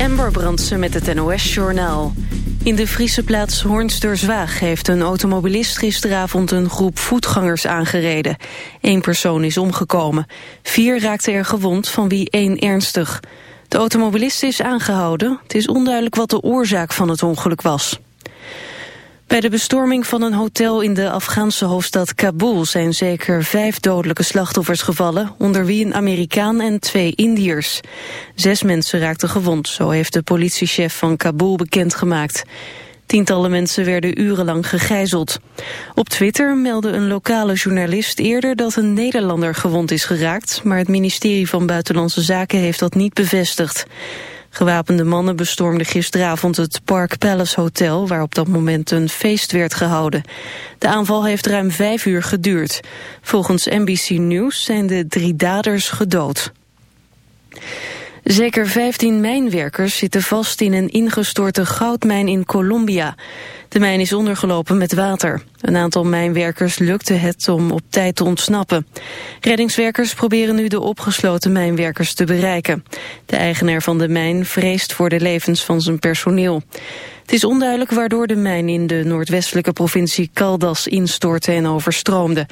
Amber Brandsen met het NOS-journaal. In de Friese plaats Hoornsterzwaag heeft een automobilist gisteravond een groep voetgangers aangereden. Eén persoon is omgekomen. Vier raakten er gewond, van wie één ernstig. De automobilist is aangehouden. Het is onduidelijk wat de oorzaak van het ongeluk was. Bij de bestorming van een hotel in de Afghaanse hoofdstad Kabul zijn zeker vijf dodelijke slachtoffers gevallen, onder wie een Amerikaan en twee Indiërs. Zes mensen raakten gewond, zo heeft de politiechef van Kabul bekendgemaakt. Tientallen mensen werden urenlang gegijzeld. Op Twitter meldde een lokale journalist eerder dat een Nederlander gewond is geraakt, maar het ministerie van Buitenlandse Zaken heeft dat niet bevestigd. Gewapende mannen bestormden gisteravond het Park Palace Hotel... waar op dat moment een feest werd gehouden. De aanval heeft ruim vijf uur geduurd. Volgens NBC News zijn de drie daders gedood. Zeker 15 mijnwerkers zitten vast in een ingestorte goudmijn in Colombia. De mijn is ondergelopen met water. Een aantal mijnwerkers lukte het om op tijd te ontsnappen. Reddingswerkers proberen nu de opgesloten mijnwerkers te bereiken. De eigenaar van de mijn vreest voor de levens van zijn personeel. Het is onduidelijk waardoor de mijn in de noordwestelijke provincie Caldas instortte en overstroomde.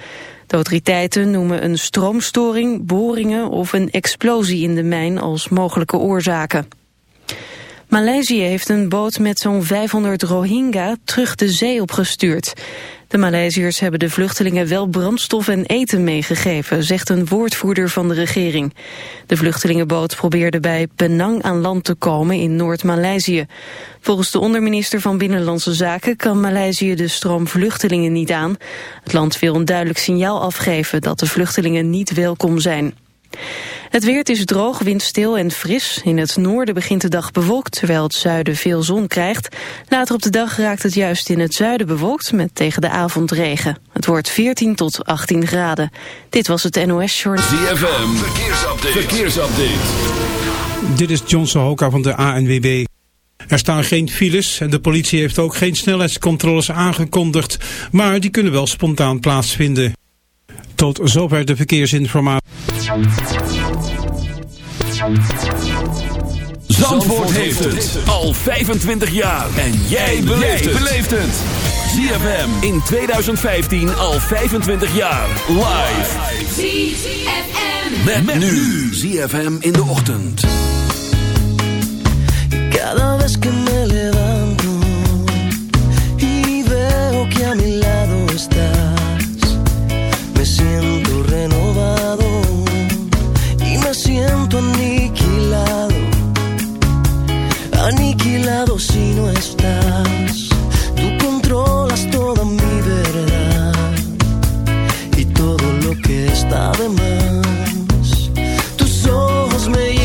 De autoriteiten noemen een stroomstoring, boringen of een explosie in de mijn als mogelijke oorzaken. Maleisië heeft een boot met zo'n 500 Rohingya terug de zee opgestuurd. De Maleisiërs hebben de vluchtelingen wel brandstof en eten meegegeven, zegt een woordvoerder van de regering. De vluchtelingenboot probeerde bij Penang aan land te komen in Noord-Maleisië. Volgens de onderminister van Binnenlandse Zaken kan Maleisië de stroom vluchtelingen niet aan. Het land wil een duidelijk signaal afgeven dat de vluchtelingen niet welkom zijn. Het weer is droog, windstil en fris. In het noorden begint de dag bewolkt, terwijl het zuiden veel zon krijgt. Later op de dag raakt het juist in het zuiden bewolkt, met tegen de avond regen. Het wordt 14 tot 18 graden. Dit was het NOS Journal. ZFM, verkeersupdate. verkeersupdate. Dit is John Sohoka van de ANWB. Er staan geen files en de politie heeft ook geen snelheidscontroles aangekondigd, maar die kunnen wel spontaan plaatsvinden. Tot zover de verkeersinformatie. Zandvoort heeft het al 25 jaar. En jij beleeft het. ZFM in 2015 al 25 jaar. Live. ZFM. Met, met nu. ZFM in de ochtend. Cada vez que me levanto y veo que a mi lado estás, me siento renovado y me siento aniquilado si no estás. Tú controlas toda mi verdad y todo lo que está de más. Tus ojos me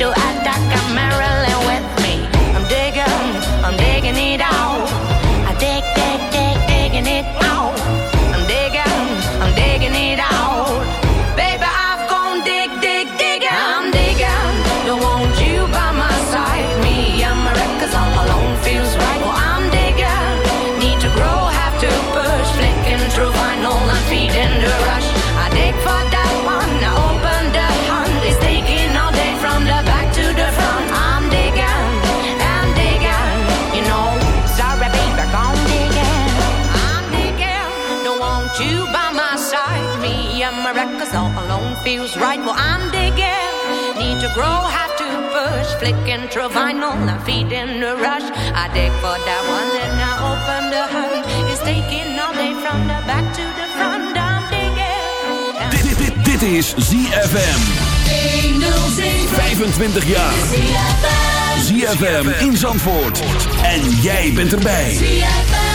still people I'm digging. Need to grow, have to push. Flicking through vinyl, I'm feeding the rush. I dig for that one, and I open the hood. It's taking all day from the back to the front. I'm digging. Dit, dit, dit is ZFM. 25 jaar. ZFM in Zandvoort. En jij bent erbij. ZFM.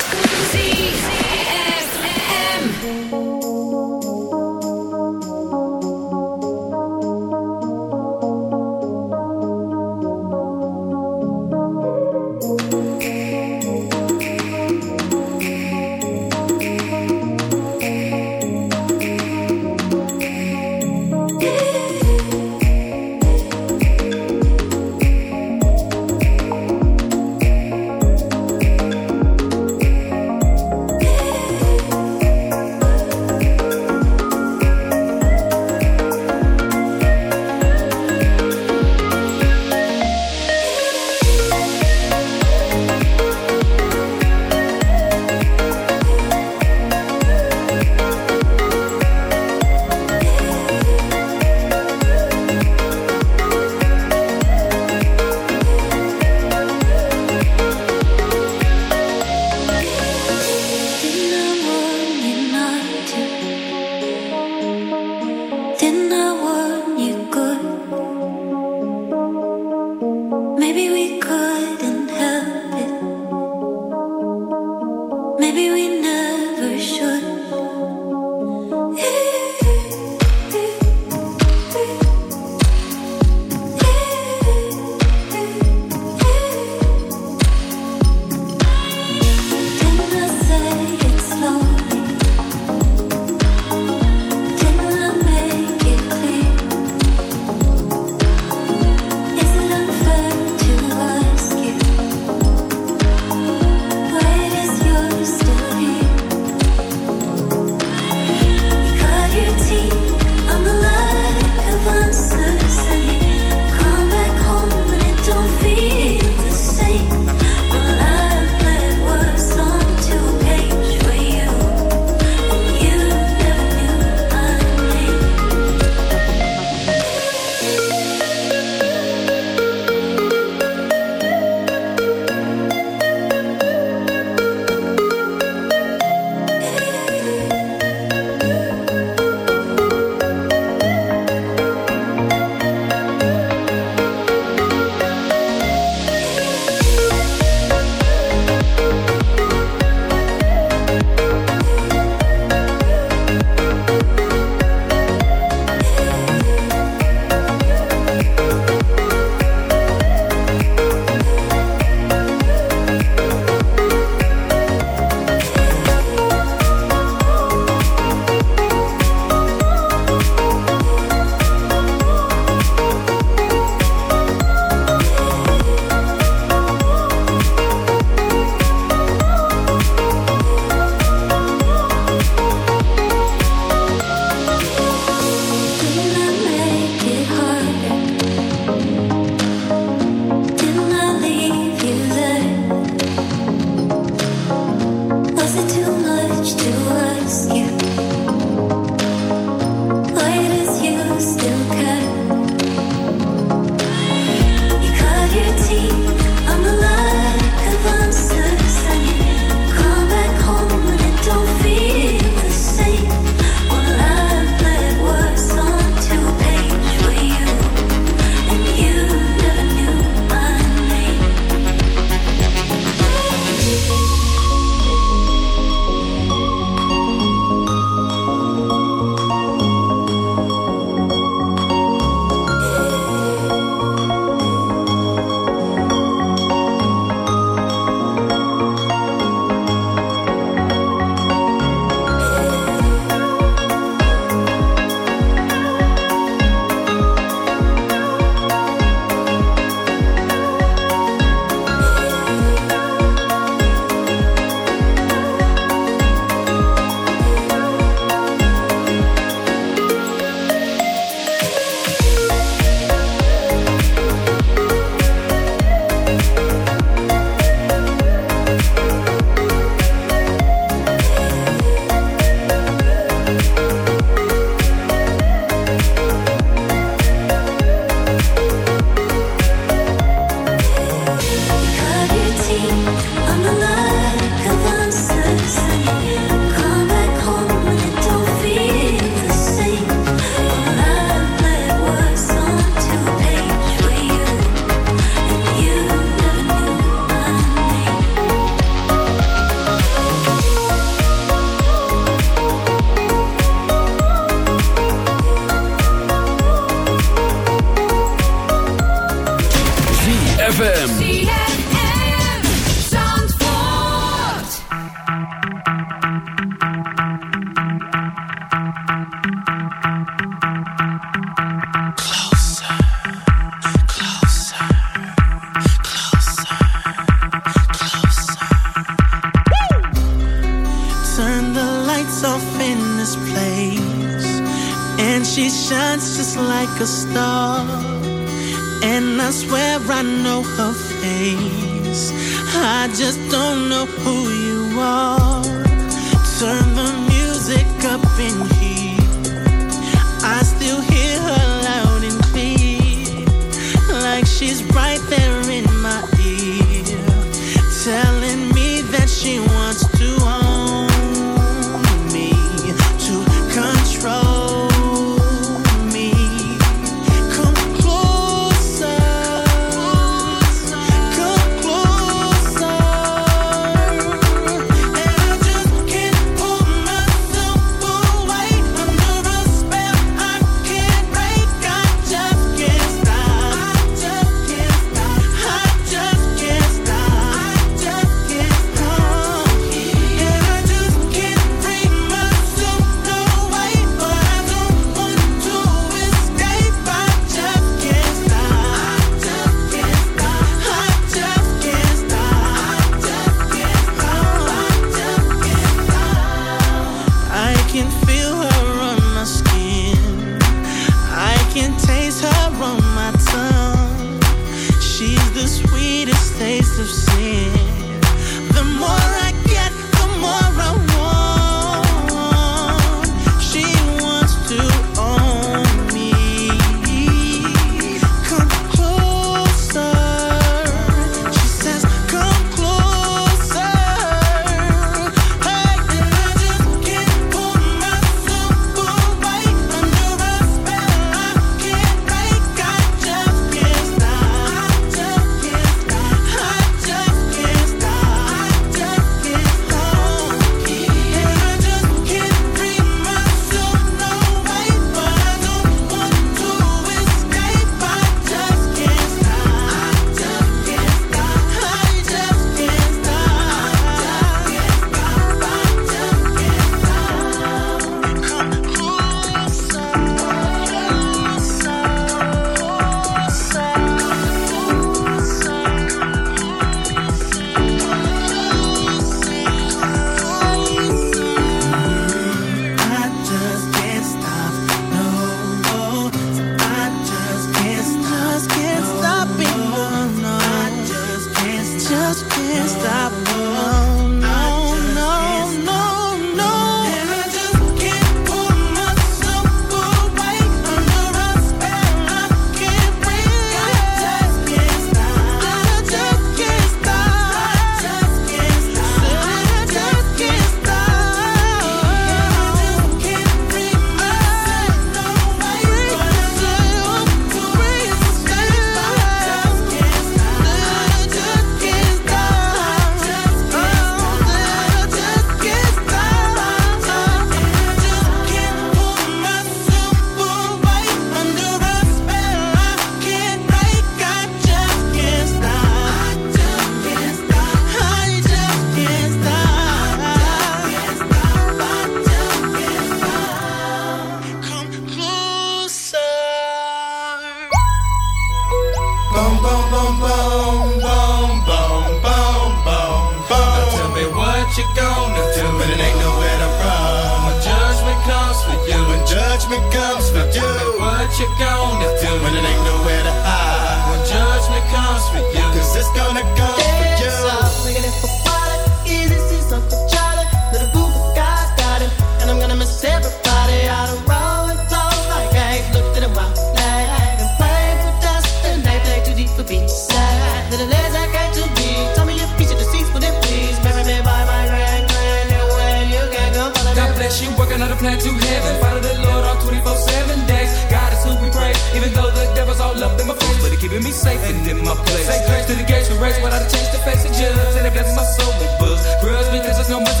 much.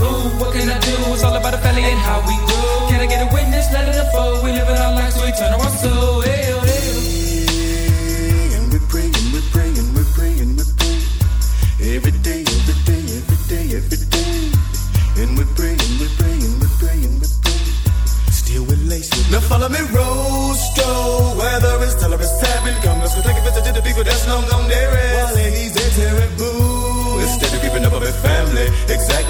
Ooh, what can I do? It's all about the family and how we grew. Can I get a witness? Let it unfold. We live it our lives, so we turn our soul. Yeah.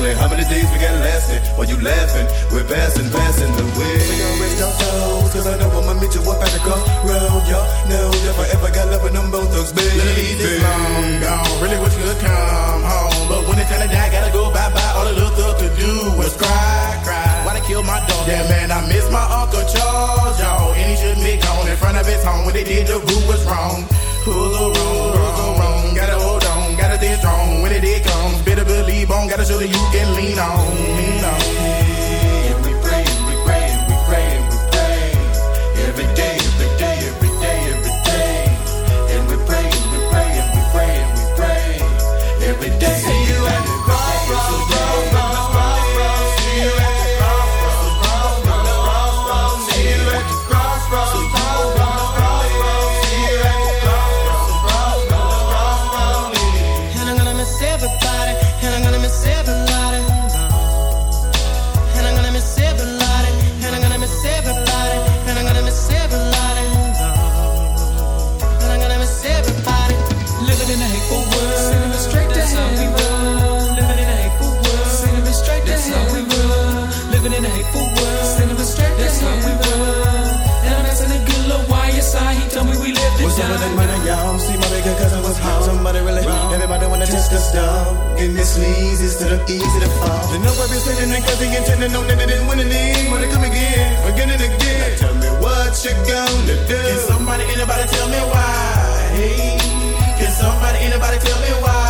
Me how many days we got lasting. While you laughing, we're passing, passing the way. We gon' rest our souls, cause I know I'ma meet you up at the crossroad. Y'all know if I ever got love with them both thugs, baby. This long gone, really wish you could come home. But when it's time to die, gotta go bye bye. All the little thug could do was cry, cry. Why they kill my dog? Yeah, man, I miss my Uncle Charles, y'all. And he shouldn't be gone in front of his home. When they did, the rule was wrong. Who's so wrong? Who's wrong? Gotta hold on, gotta stay strong. When it did comes, believe. Gotta show that you can lean on, lean on. Us down. And this leads instead of easy to fall. The number been sitting and cause they intended know that they didn't win the league. Wanna come again, again and again. Now tell me what you gonna do. Can somebody, anybody tell me why? Hey, can somebody, anybody tell me why?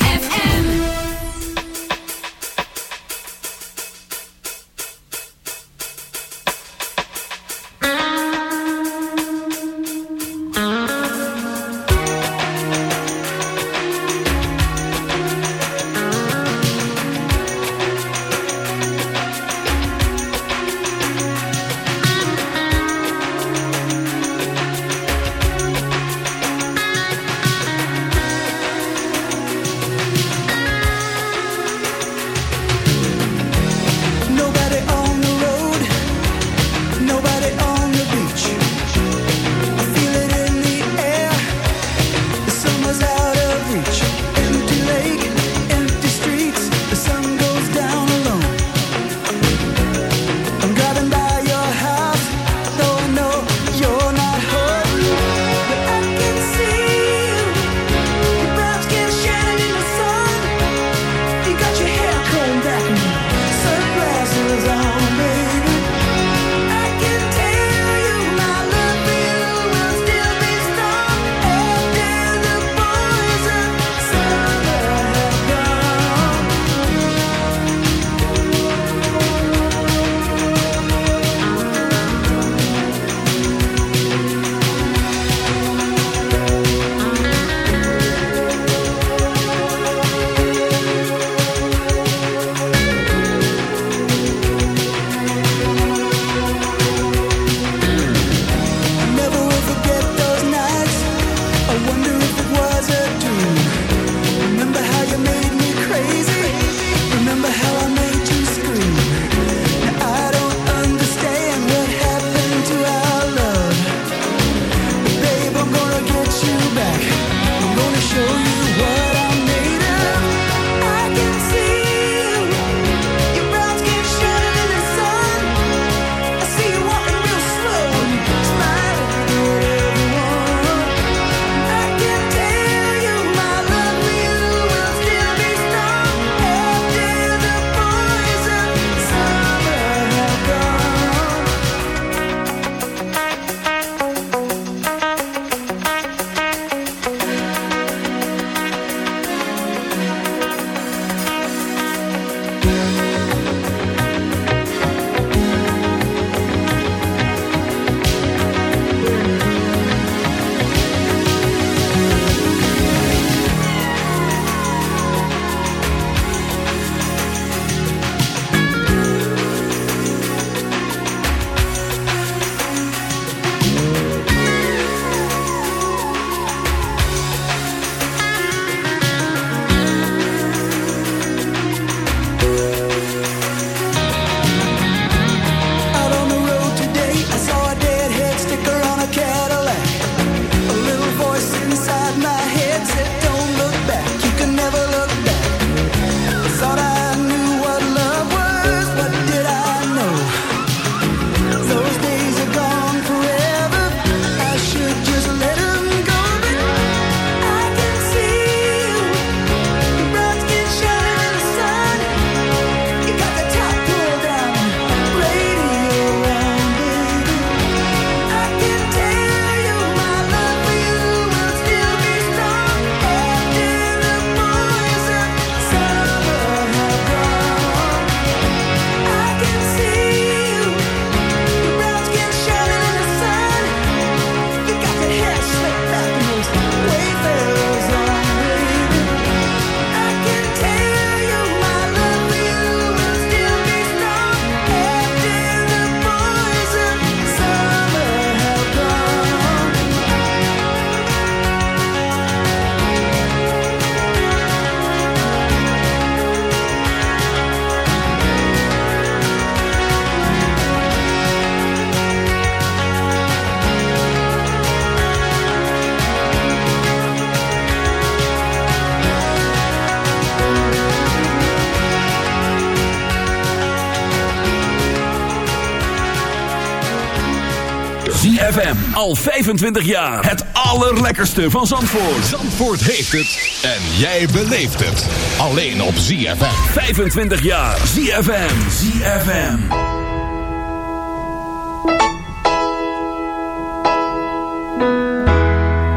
ZFM. Al 25 jaar. Het allerlekkerste van Zandvoort. Zandvoort heeft het. En jij beleeft het. Alleen op ZFM. 25 jaar. ZFM. ZFM.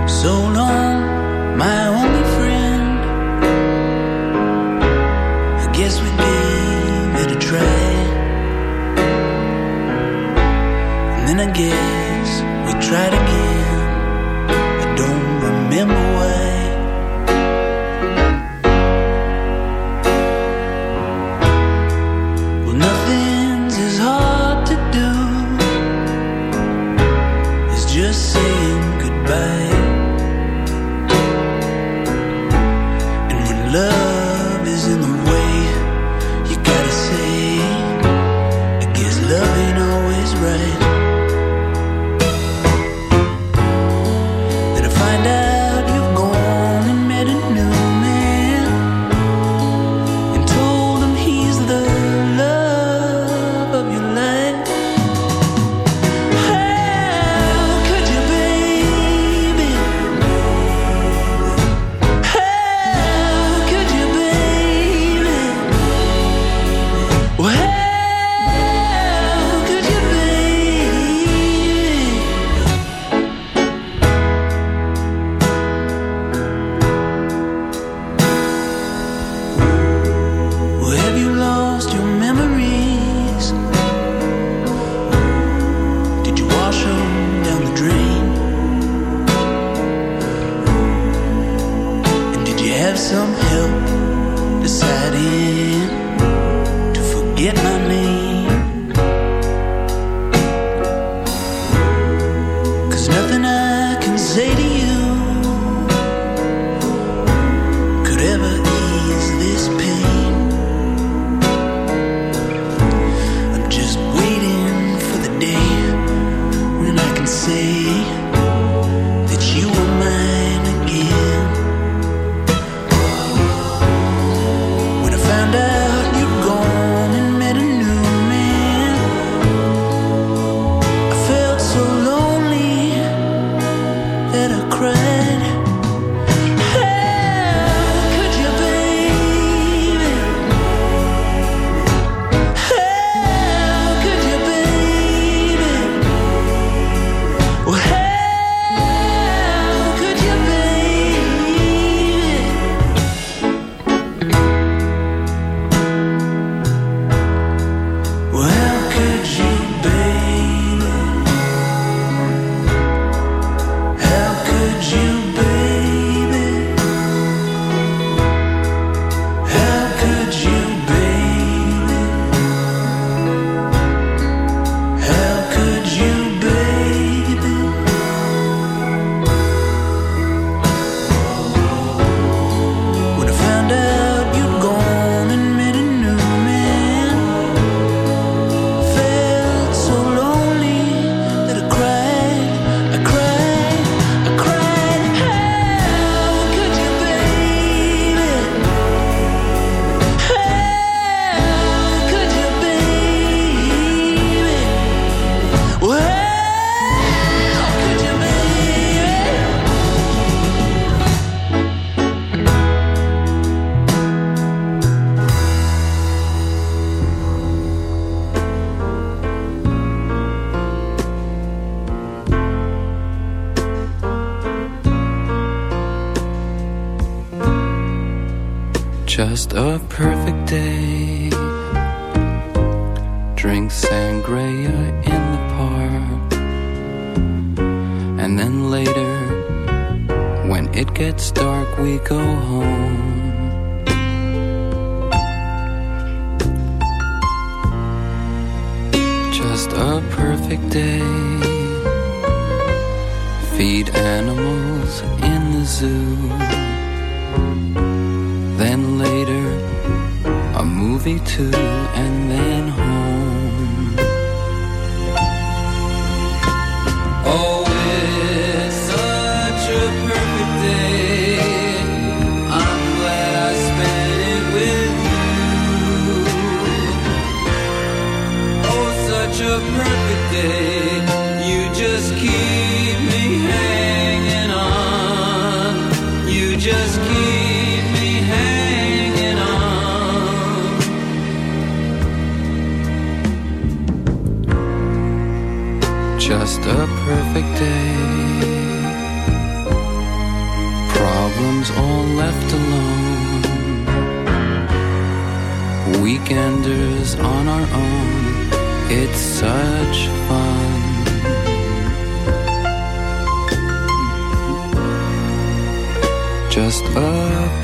So long, my only friend. I guess we gave it a try. And then try to have some help deciding to forget my name.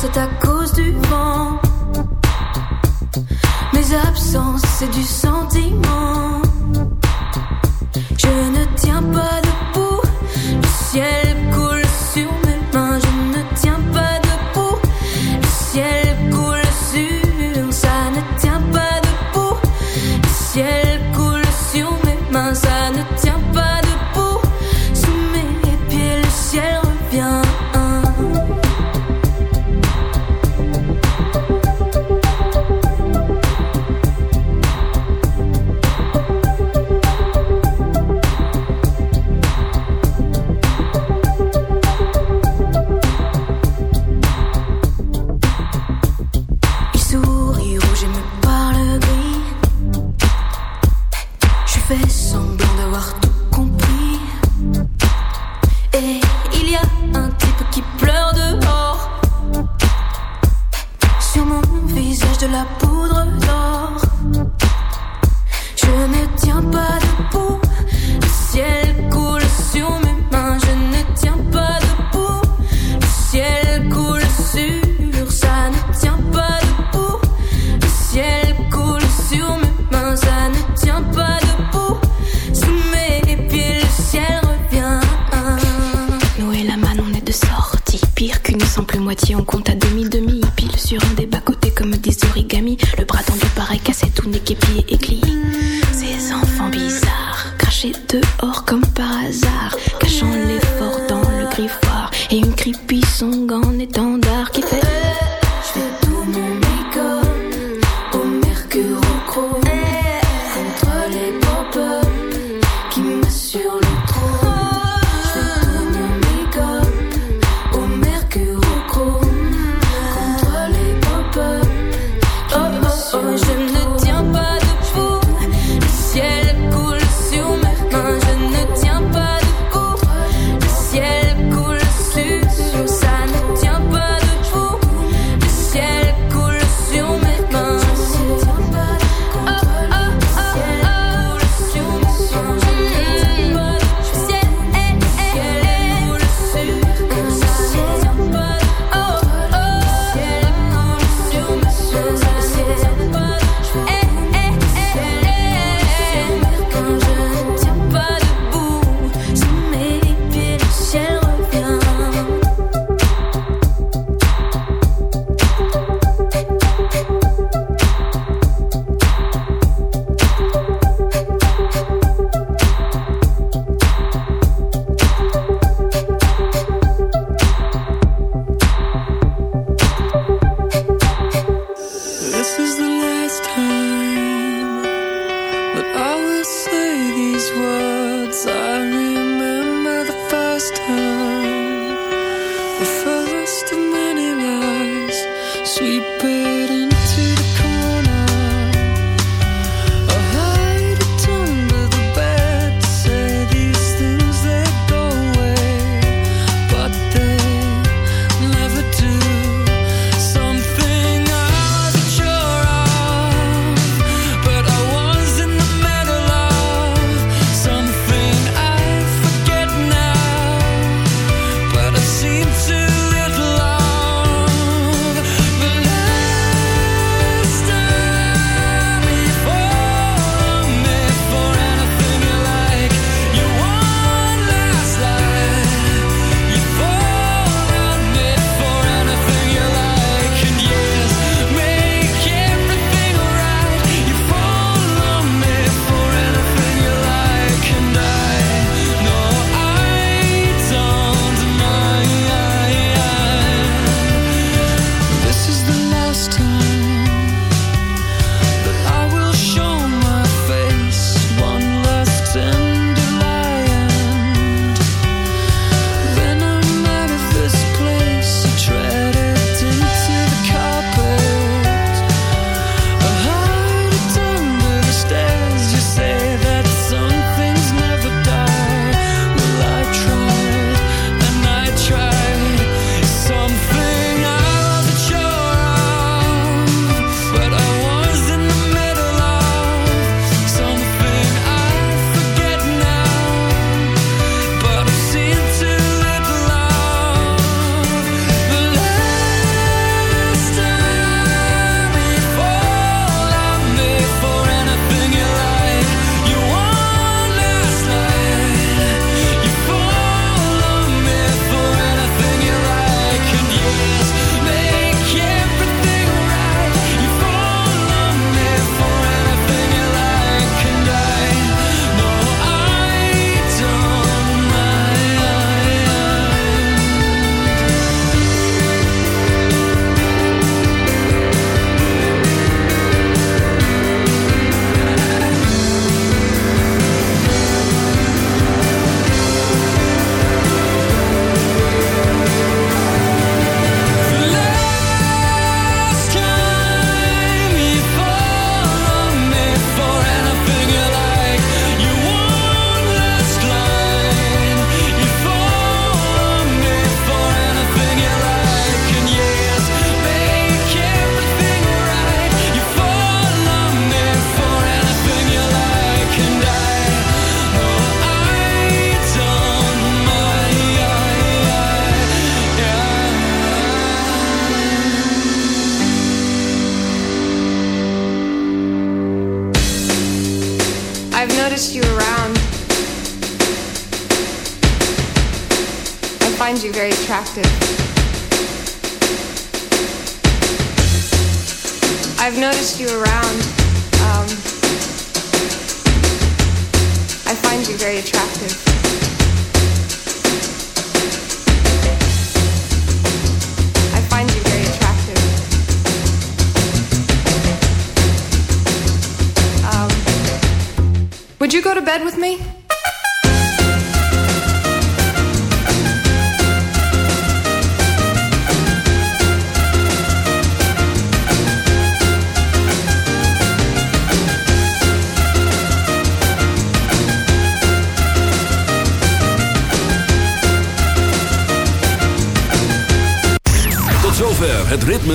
c'est à cause du vent. Mes absences, c'est du sentiment.